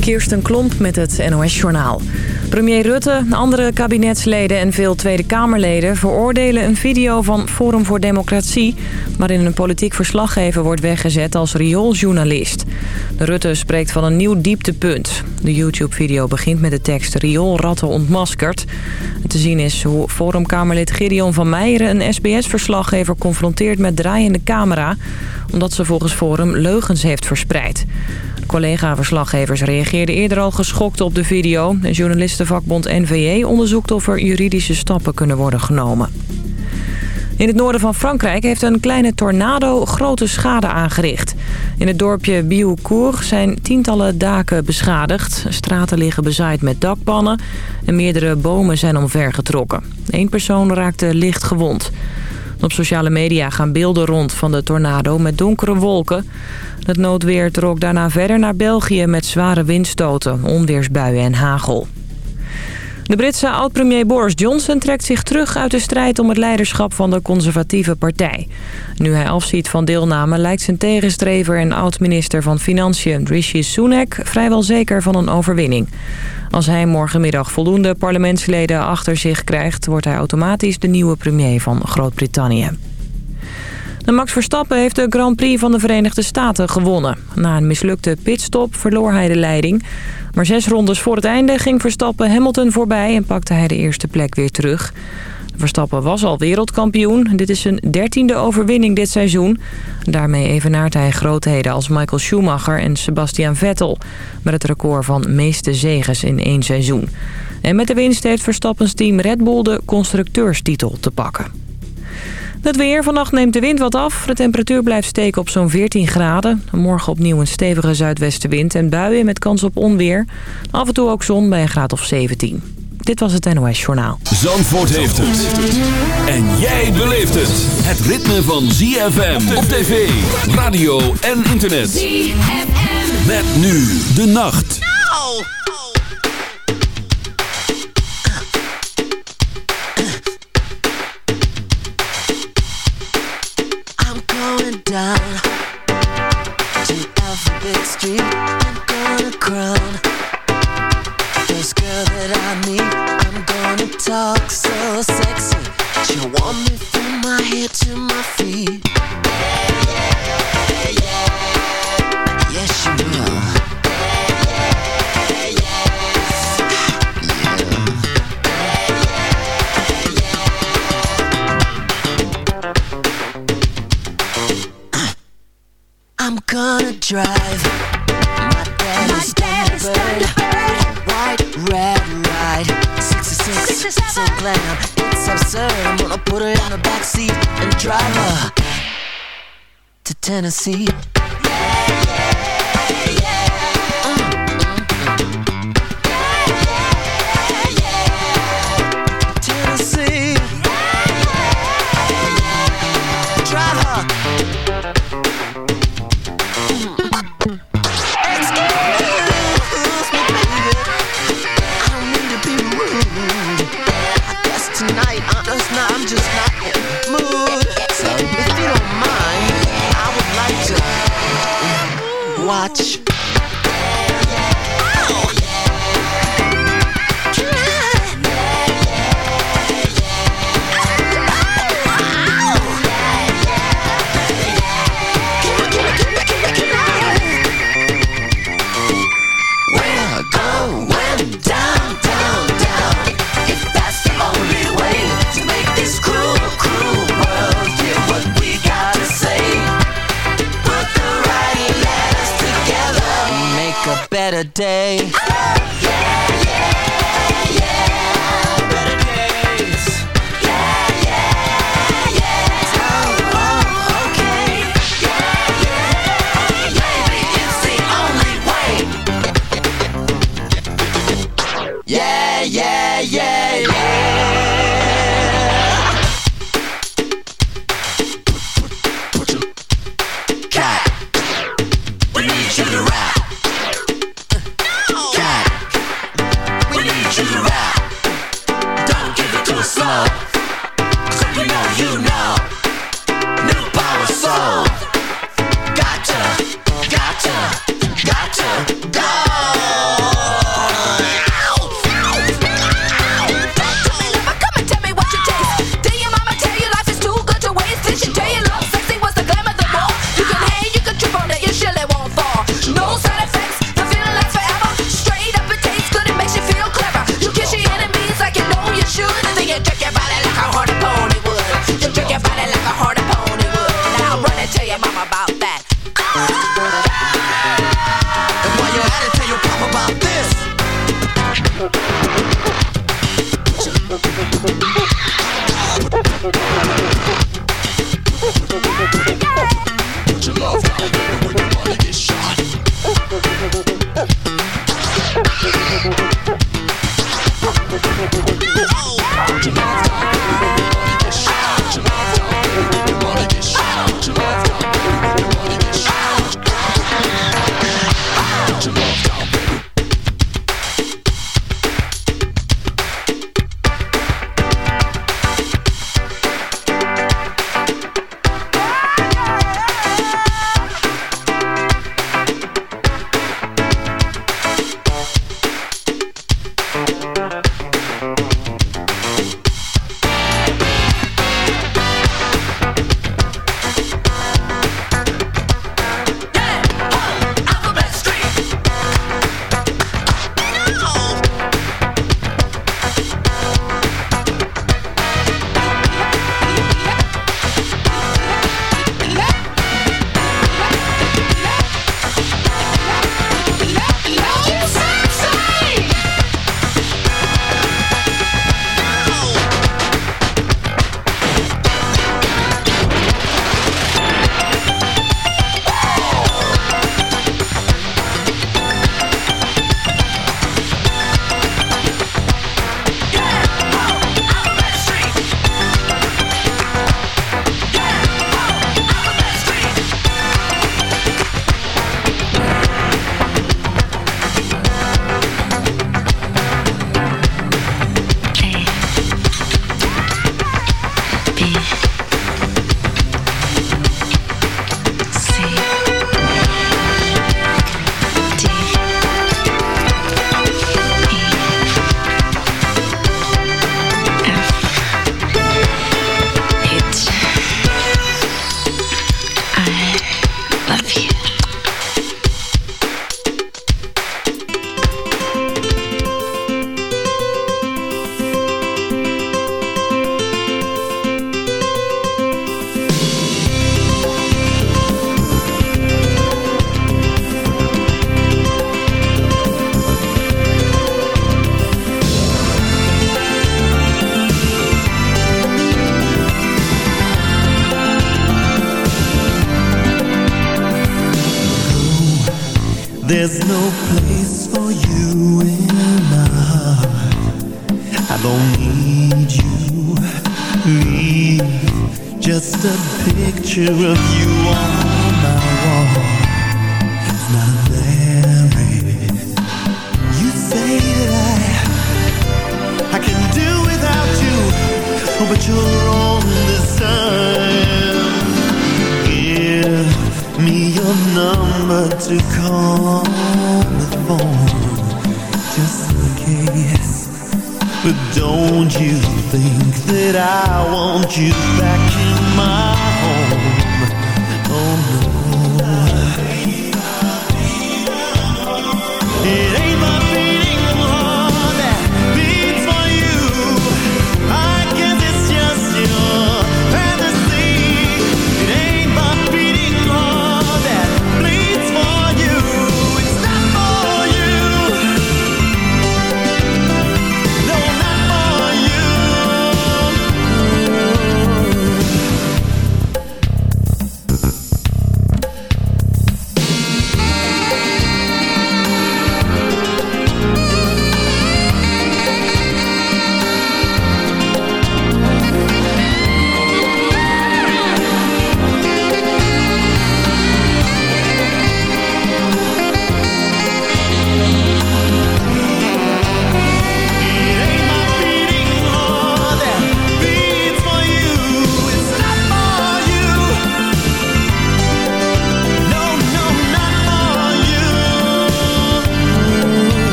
Kirsten Klomp met het NOS-journaal. Premier Rutte, andere kabinetsleden en veel Tweede Kamerleden... veroordelen een video van Forum voor Democratie... waarin een politiek verslaggever wordt weggezet als riooljournalist. De Rutte spreekt van een nieuw dieptepunt. De YouTube-video begint met de tekst rioolratten ontmaskerd. Te zien is hoe Forumkamerlid Gideon van Meijeren... een SBS-verslaggever confronteert met draaiende camera... omdat ze volgens Forum leugens heeft verspreid. Collega-verslaggevers reageerden eerder al geschokt op de video. De journalistenvakbond NVE onderzoekt of er juridische stappen kunnen worden genomen. In het noorden van Frankrijk heeft een kleine tornado grote schade aangericht. In het dorpje Bioucourt zijn tientallen daken beschadigd. Straten liggen bezaaid met dakpannen en meerdere bomen zijn omvergetrokken. Eén persoon raakte licht gewond. Op sociale media gaan beelden rond van de tornado met donkere wolken. Het noodweer trok daarna verder naar België met zware windstoten, onweersbuien en hagel. De Britse oud-premier Boris Johnson trekt zich terug uit de strijd om het leiderschap van de conservatieve partij. Nu hij afziet van deelname lijkt zijn tegenstrever en oud-minister van Financiën Rishi Sunak vrijwel zeker van een overwinning. Als hij morgenmiddag voldoende parlementsleden achter zich krijgt... wordt hij automatisch de nieuwe premier van Groot-Brittannië. Max Verstappen heeft de Grand Prix van de Verenigde Staten gewonnen. Na een mislukte pitstop verloor hij de leiding. Maar zes rondes voor het einde ging Verstappen Hamilton voorbij... en pakte hij de eerste plek weer terug. Verstappen was al wereldkampioen. Dit is zijn dertiende overwinning dit seizoen. Daarmee evenaart hij grootheden als Michael Schumacher en Sebastian Vettel... met het record van meeste zegens in één seizoen. En met de winst heeft Verstappens team Red Bull de constructeurstitel te pakken. Het weer. Vannacht neemt de wind wat af. De temperatuur blijft steken op zo'n 14 graden. Morgen opnieuw een stevige zuidwestenwind en buien met kans op onweer. Af en toe ook zon bij een graad of 17. Dit was het NOS Journaal. Zandvoort heeft het. En jij beleeft het. Het ritme van ZFM op tv, radio en internet. ZFM. Met nu de nacht. Down to Alphabet Street. I'm gonna crown first girl that I meet. I'm gonna talk so sexy. She'll want me from my head to my feet. Drive. My daddy's, my Thunderbird White, red, right 66, 66 so glam It's absurd I'm gonna put her in the backseat And drive her To Tennessee watch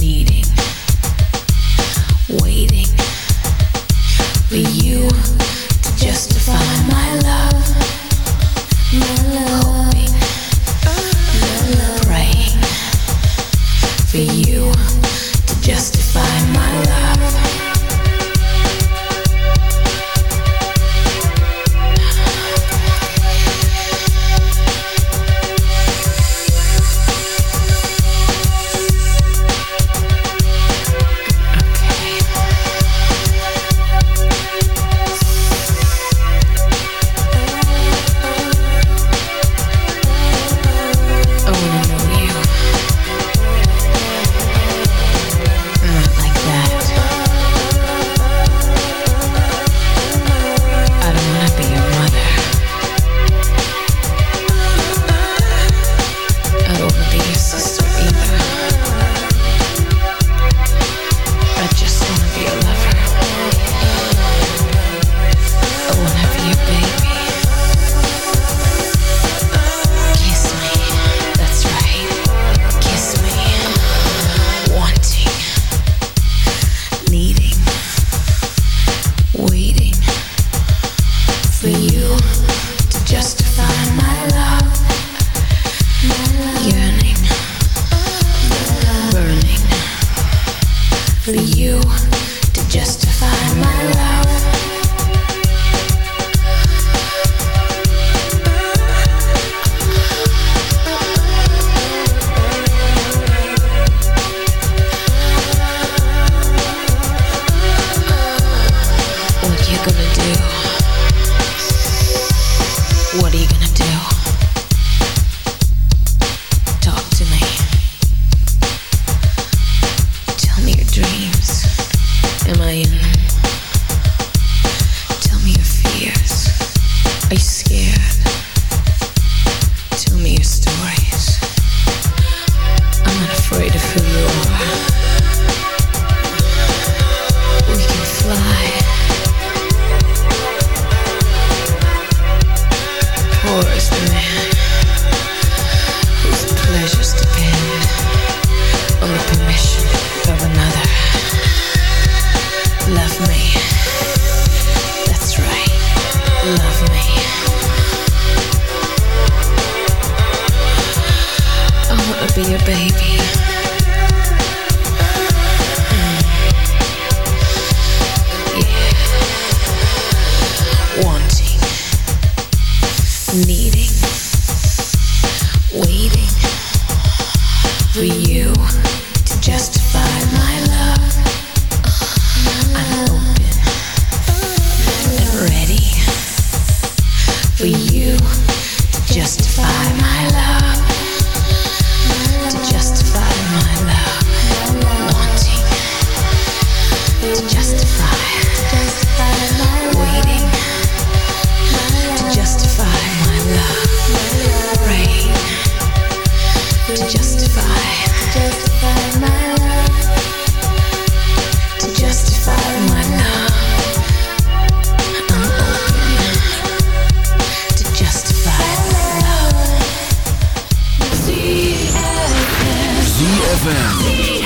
needing, waiting for you. ZFM.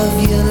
love you.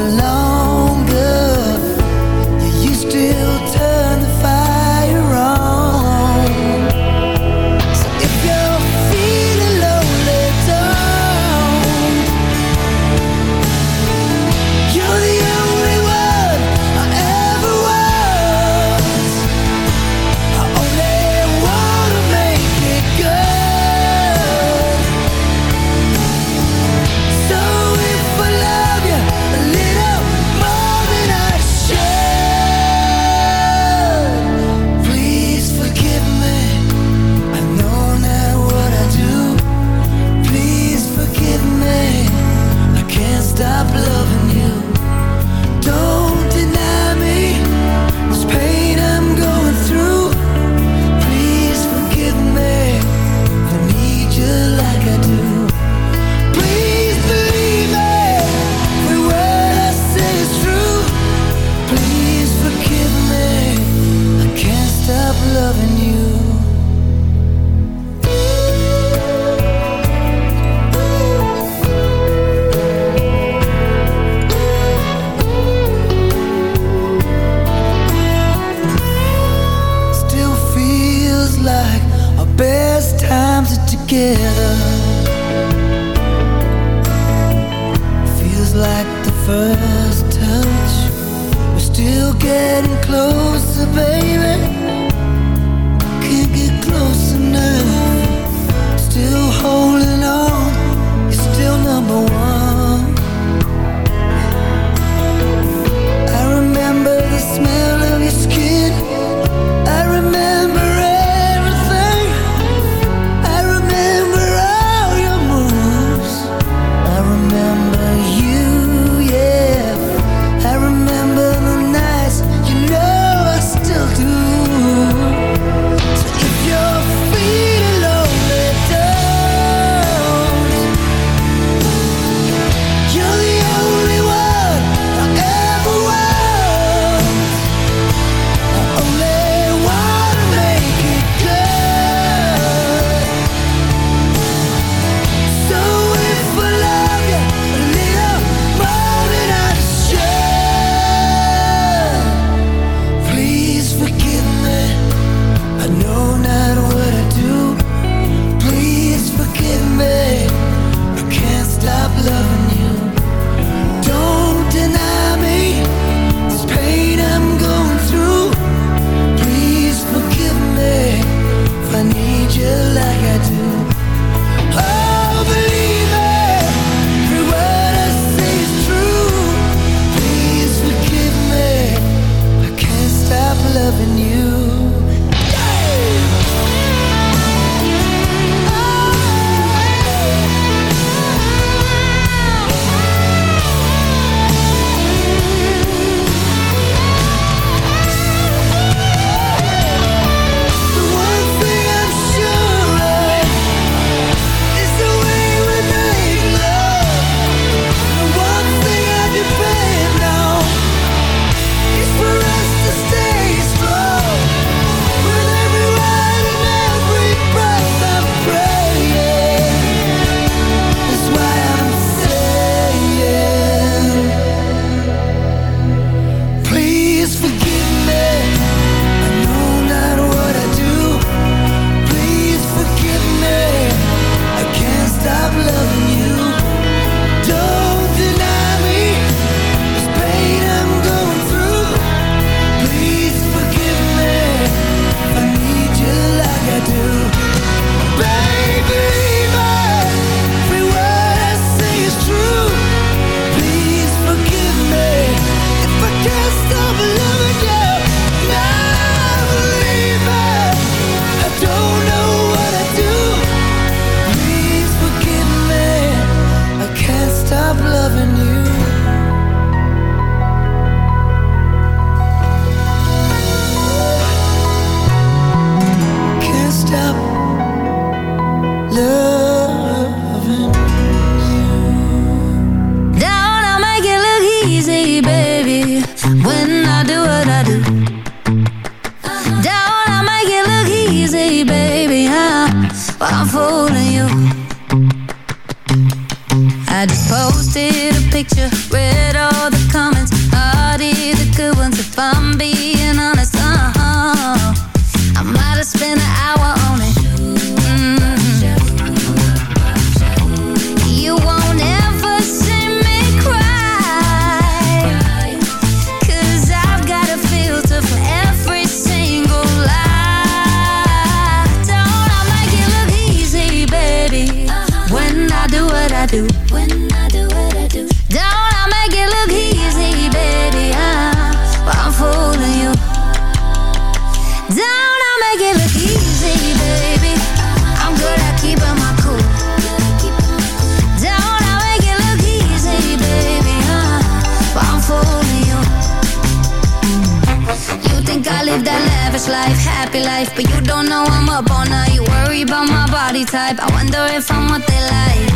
worry about my body type. I wonder if I'm what they like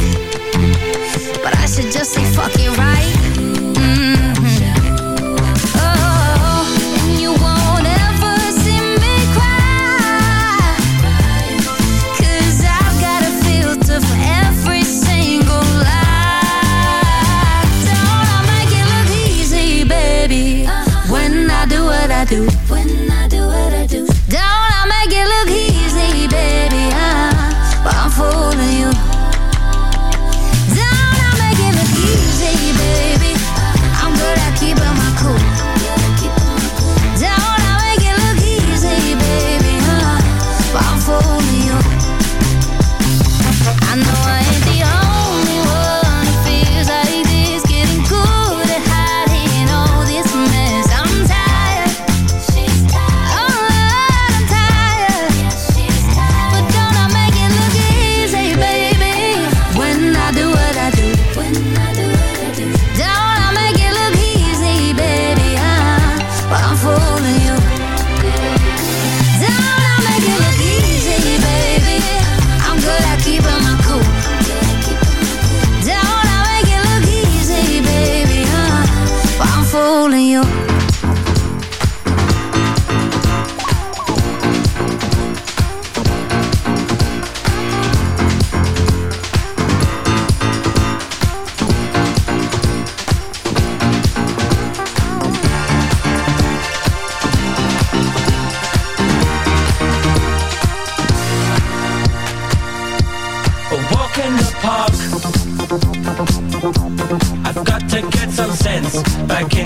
But I should just say fuck it right?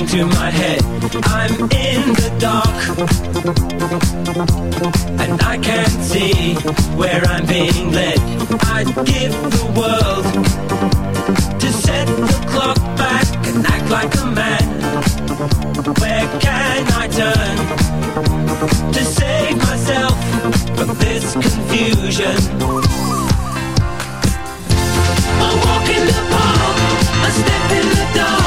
into my head. I'm in the dark, and I can't see where I'm being led. I'd give the world to set the clock back and act like a man. Where can I turn to save myself from this confusion? I walk in the park, I step in the dark.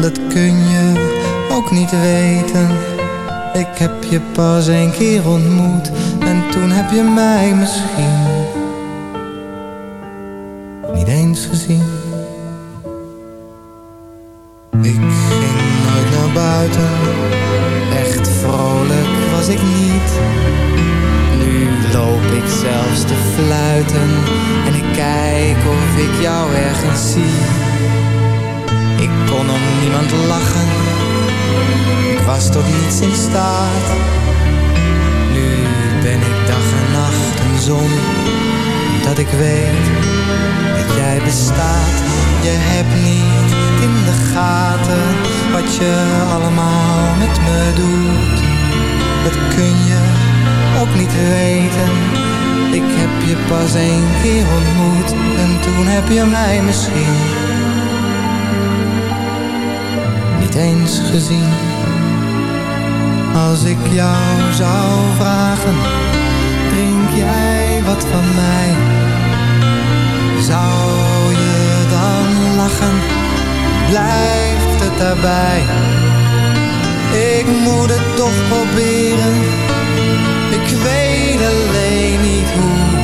dat kun je ook niet weten. Ik heb je pas een keer ontmoet En toen heb je mij misschien Niet eens gezien. Misschien niet eens gezien. Als ik jou zou vragen, drink jij wat van mij? Zou je dan lachen? Blijft het daarbij? Ik moet het toch proberen. Ik weet alleen niet hoe.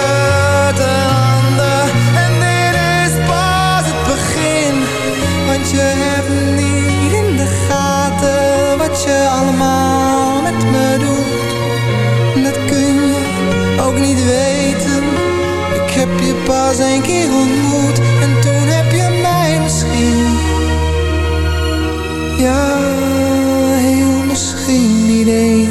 ander, en dit is pas het begin. Want je hebt niet in de gaten wat je allemaal met me doet. Dat kun je ook niet weten. Ik heb je pas een keer ontmoet en toen heb je mij misschien. Ja, heel misschien niet eens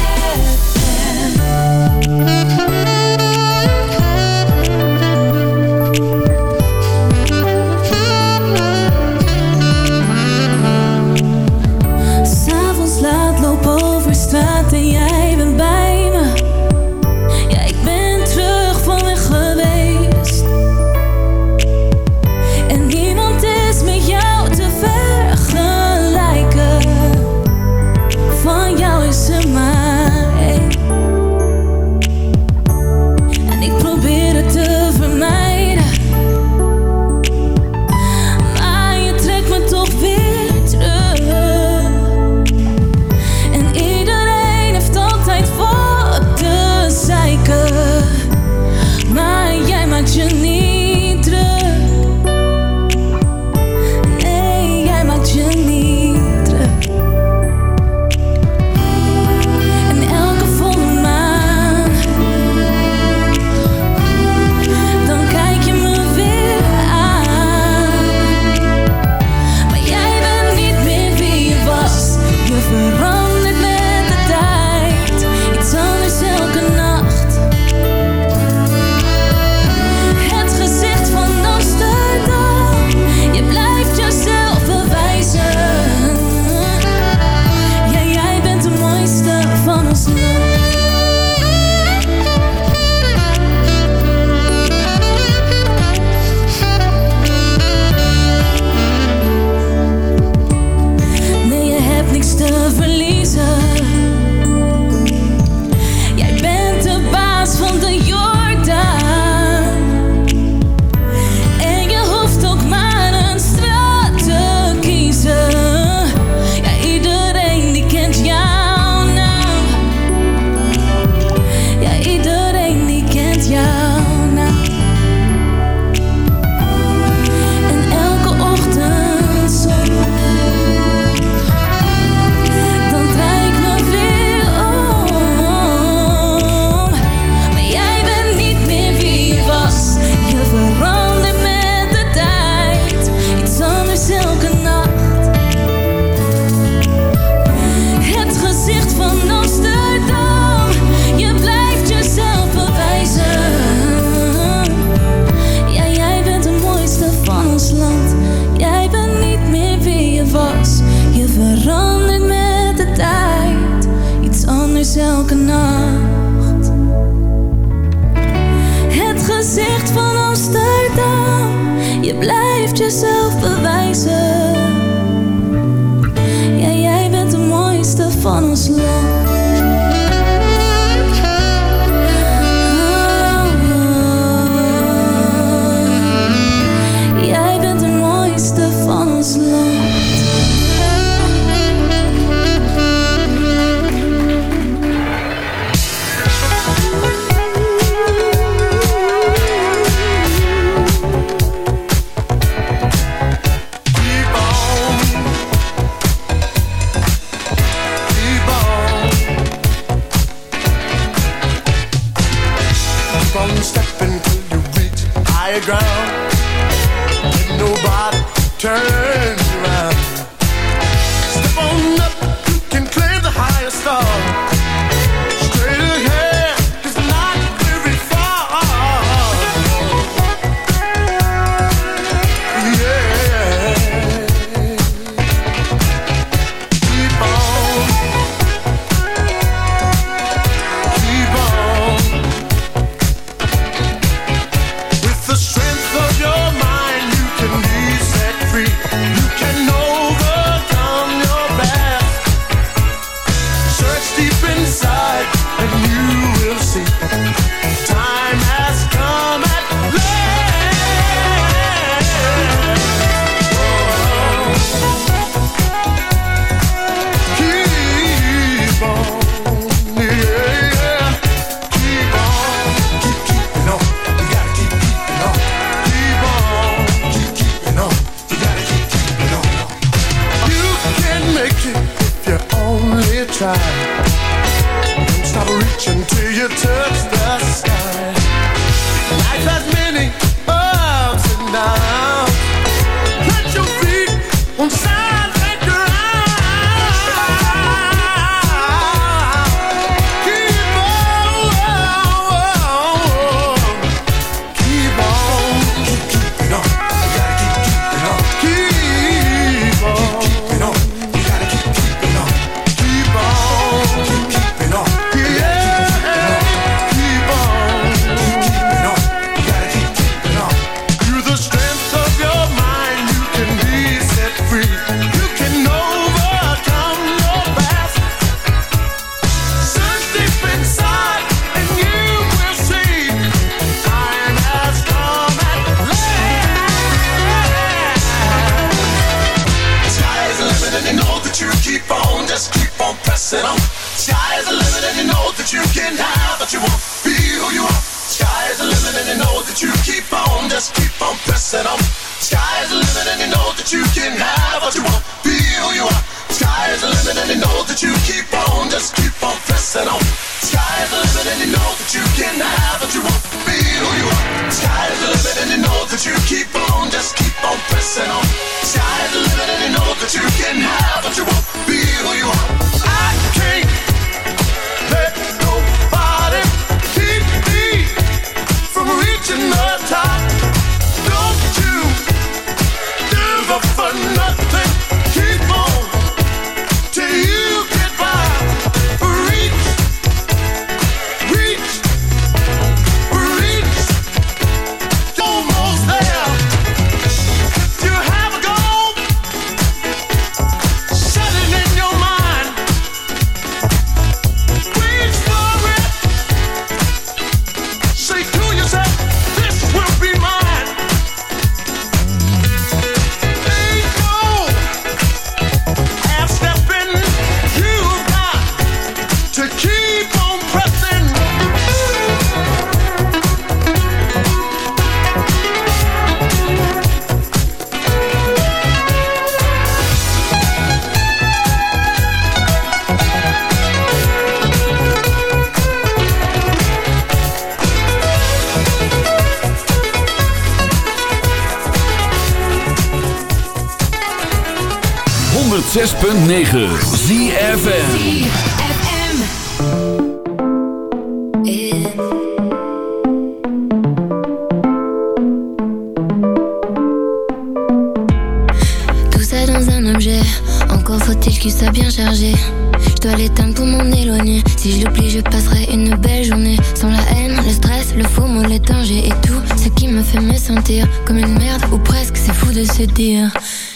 Le faux mot, les et tout ce qui me fait me sentir comme une merde ou presque. C'est fou de se dire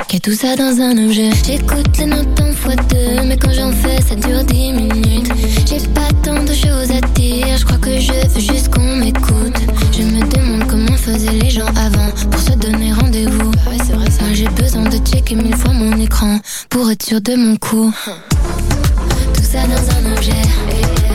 qu'il y a tout ça dans un objet. J'écoute les notes en fois deux, mais quand j'en fais, ça dure dix minutes. J'ai pas tant de choses à dire, je crois que je veux juste qu'on m'écoute. Je me demande comment faisaient les gens avant pour se donner rendez-vous. Ouais, c'est vrai ça. J'ai besoin de checker mille fois mon écran pour être sûr de mon coup. Tout ça dans un objet.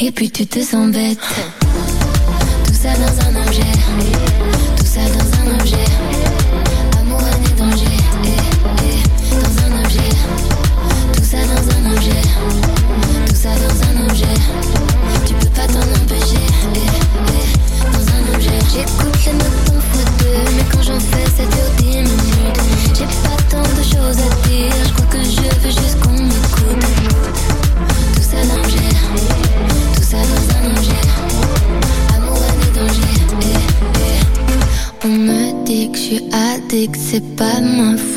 et puis tu te sens bête. Tout ça dans un objet. Tout ça dans un objet.